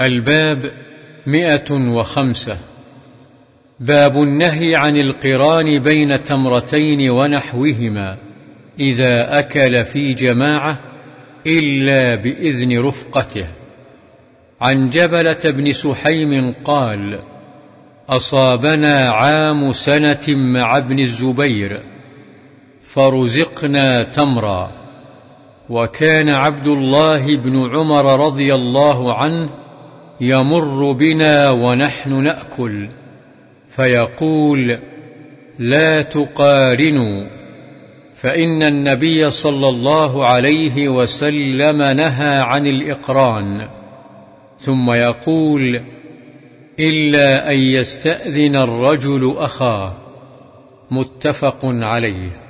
الباب مئة وخمسة. باب النهي عن القران بين تمرتين ونحوهما. إذا أكل في جماعة إلا بإذن رفقته. عن جبلة بن سحيم قال أصابنا عام سنة مع ابن الزبير فرزقنا تمرا. وكان عبد الله بن عمر رضي الله عنه يمر بنا ونحن نأكل. فيقول لا تقارنوا. فإن النبي صلى الله عليه وسلم نهى عن الإقران. ثم يقول إلا أن يستأذن الرجل أخاه. متفق عليه.